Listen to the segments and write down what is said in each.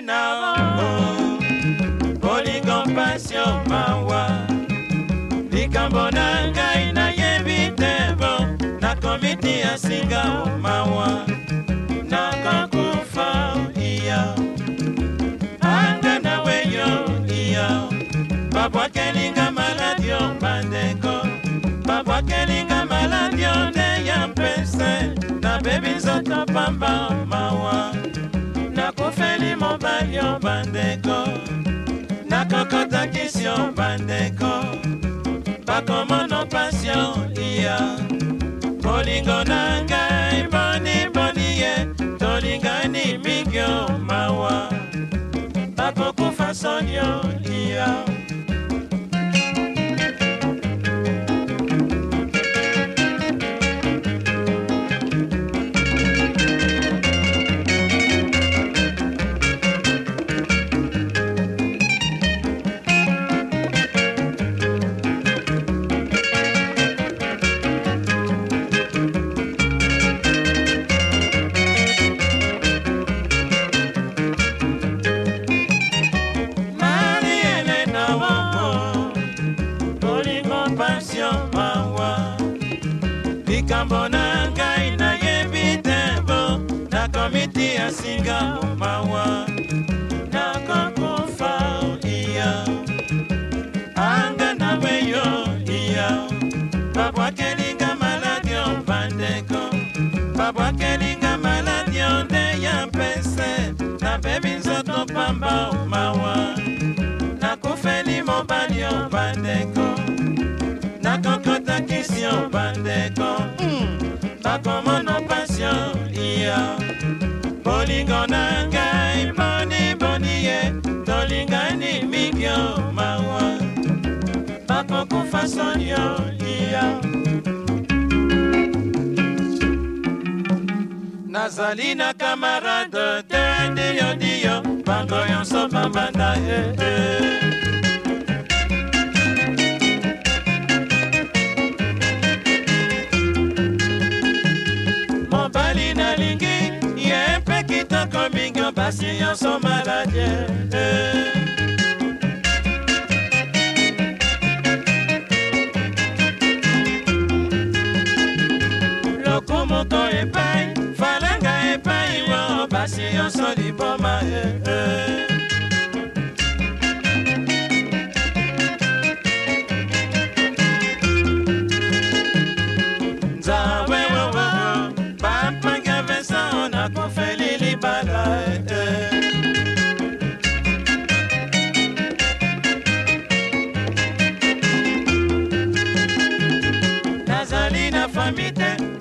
nao mpo likompasio mawa likambo na ngai nayebi te bo nakomitia singa mawa nakokufa iya anga na weyo iya babwakelinga maladio bandeko babwakelinga maladio nde ya mpese nabebi nzoto pamba ma palion bandeko nakokotakisio bandeko bakomono pasio iya bolingo na ngai boniboni ye tolingani mingio mawa bakokufa sonio iya mawa likambo na ngai na tembo nakomiti ya singa mawa nakokufa iya anga na weyo iya babwakelinga maladi o bandeko babwakelinga maladi o nde ya na nabebi zoto pamba mawa passion bandeko nakomona hmm. passion iya bolingo na ngai boni boni ye tolingani mingio mawa nakokufa sonio iya nazali na kamarade te ndiyo ndiyo bango nyonso bambanda ee eh, eh. mpasi nyonso maladie eh. lokomoko epai falanga epai wo mpasi nyonso liboma e eh.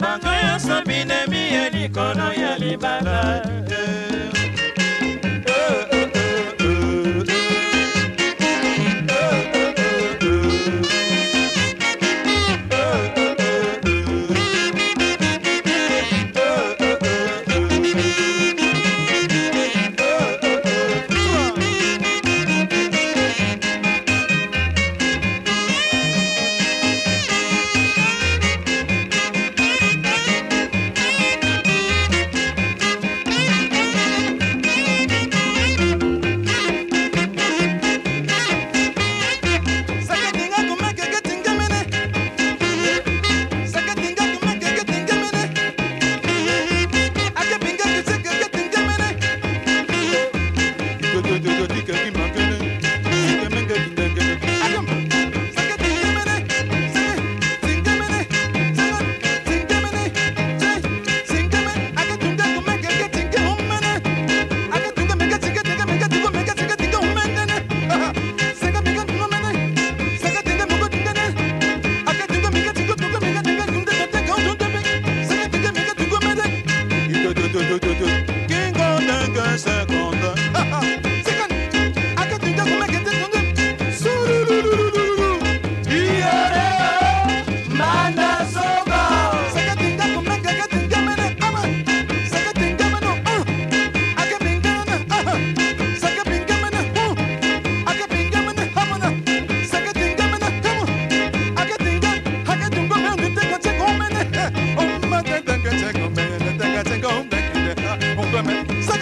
bango nyonso binemi ye likolo ya libala três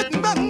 Bang, bang.